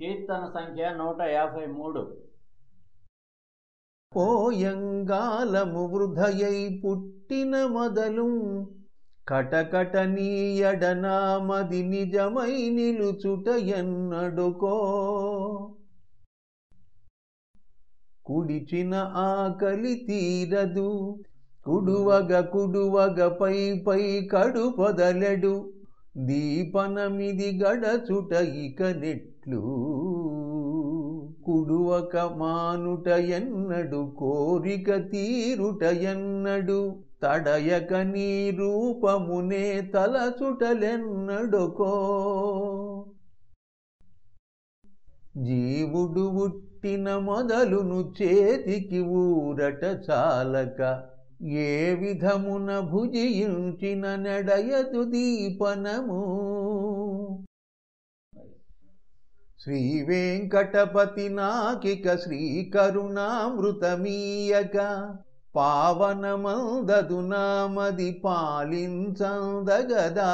కీర్తన సంఖ్య నూట యాభై మూడు. పోయంగాలము వృధయై పుట్టిన మొదలు కటకట నీయడనామది నిజమై నిలుచుట ఎన్నడుకో కుడిచిన ఆకలి తీరదు కుడువగ కుడువగ పై పై కడు పొదలెడు దీపనమిది గడచుట ఇక నెట్లు కుడువక మానుట ఎన్నడు కోరిక తీరుట ఎన్నడు తడయక నీ రూపమునే తలచుటలెన్నడుకో. జీవుడు ఉట్టిన మొదలును చేతికి ఊరట చాలక ఏ విధమున భుజించిన నడయదు దీపనము. శ్రీ వెంకటపతి నాకిక శ్రీ కరుణామృతమీయక పావనమందదు నామది పాలించందగదా